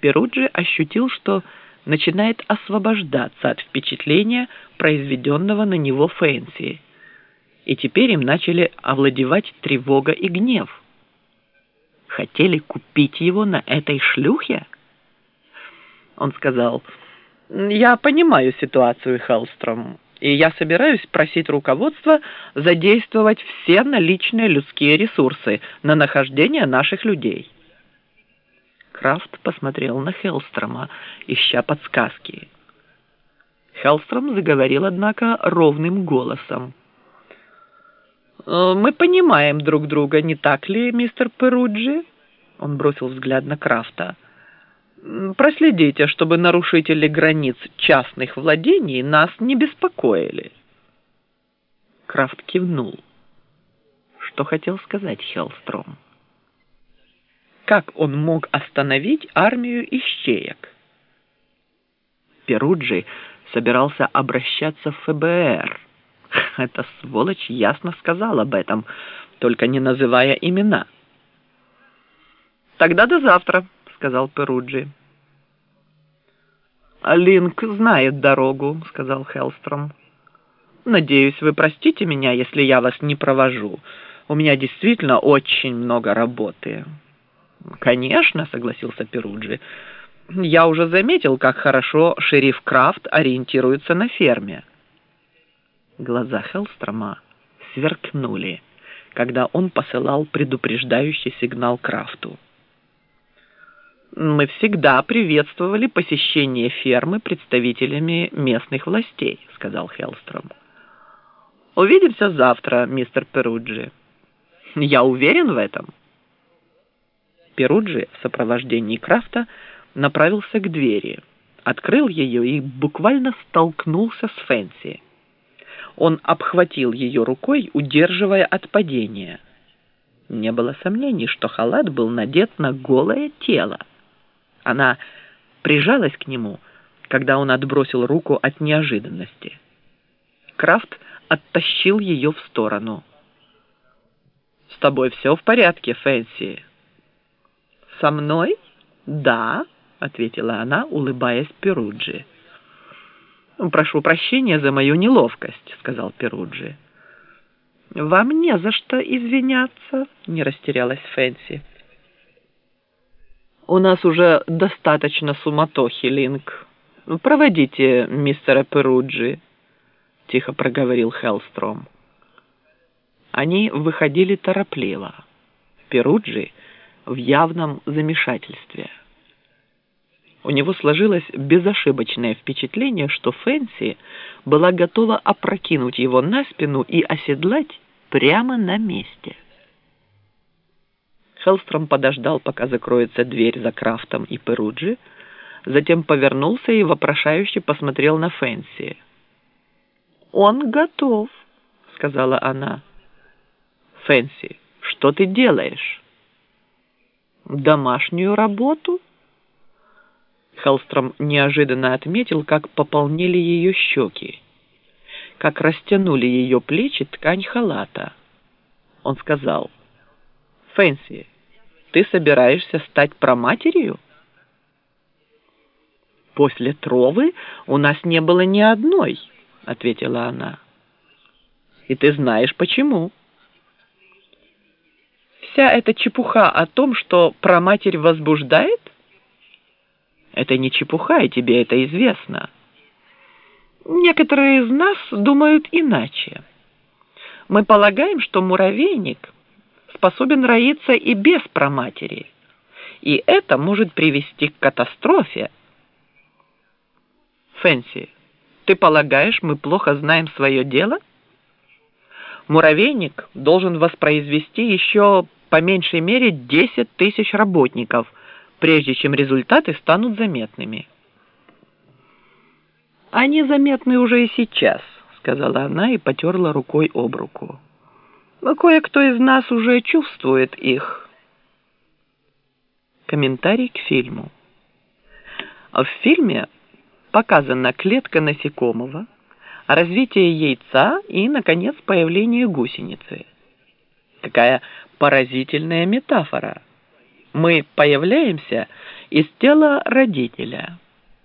Перуджи ощутил, что начинает освобождаться от впечатления, произведенного на него Фэнси. И теперь им начали овладевать тревога и гнев. Хотели купить его на этой шлюхе? Он сказал, «Я понимаю ситуацию, Хеллстром, и я собираюсь просить руководства задействовать все наличные людские ресурсы на нахождение наших людей». Крафт посмотрел на Хеллстрома, ища подсказки. Хеллстром заговорил, однако, ровным голосом. «Э, «Мы понимаем друг друга, не так ли, мистер Перуджи?» Он бросил взгляд на Крафта. «Проследите, чтобы нарушители границ частных владений нас не беспокоили». Крафт кивнул. Что хотел сказать Хеллстром? Как он мог остановить армию ищеек? Перуджи собирался обращаться в ФБР. Эта сволочь ясно сказал об этом, только не называя имена. «Тогда до завтра», — сказал Перуджи. «Линк знает дорогу», — сказал Хеллстром. «Надеюсь, вы простите меня, если я вас не провожу. У меня действительно очень много работы». «Конечно», — согласился Перуджи. «Я уже заметил, как хорошо шериф Крафт ориентируется на ферме». Глаза Хеллстрома сверкнули, когда он посылал предупреждающий сигнал Крафту. «Мы всегда приветствовали посещение фермы представителями местных властей», — сказал Хеллстром. «Увидимся завтра, мистер Перуджи. Я уверен в этом». Перуджи в сопровождении Крафта направился к двери, открыл ее и буквально столкнулся с Фэнси. Он обхватил ее рукой, удерживая от падения. Не было сомнений, что халат был надет на голое тело. Она прижалась к нему, когда он отбросил руку от неожиданности. Крафт оттащил ее в сторону. «С тобой все в порядке, Фэнси?» «Со мной?» «Да», — ответила она, улыбаясь Перуджи. «Прошу прощения за мою неловкость», — сказал Перуджи. «Вам не за что извиняться», — не растерялась Фэнси. «У нас уже достаточно суматохи, Линк. Проводите мистера Перуджи», — тихо проговорил Хеллстром. Они выходили торопливо. Перуджи в явном замешательстве. У него сложилось безошибочное впечатление, что Фэнси была готова опрокинуть его на спину и оседлать прямо на месте. Хеллстром подождал, пока закроется дверь за Крафтом и Перуджи, затем повернулся и вопрошающе посмотрел на Фэнси. «Он готов», — сказала она. «Фэнси, что ты делаешь?» Домашнюю работу? Хеллстром неожиданно отметил, как пополнили ее щеки, как растянули ее плечи ткань халата. Он сказал, «Фэнси, ты собираешься стать проматерью?» «После Тровы у нас не было ни одной», — ответила она. «И ты знаешь, почему». Вся эта чепуха о том, что проматерь возбуждает? Это не чепуха, и тебе это известно. Некоторые из нас думают иначе. Мы полагаем, что муравейник способен роиться и без проматери, и это может привести к катастрофе. Фэнси, ты полагаешь, мы плохо знаем свое дело? Муравейник должен воспроизвести еще по меньшей мере 10 тысяч работников, прежде чем результаты станут заметными. «Они заметны уже и сейчас», — сказала она и потерла рукой об руку. «Но кое-кто из нас уже чувствует их». Комментарий к фильму. В фильме показана клетка насекомого, развитие яйца и, наконец, появление гусеницы. Какая поразительная метафора. Мы появляемся из тела родителя.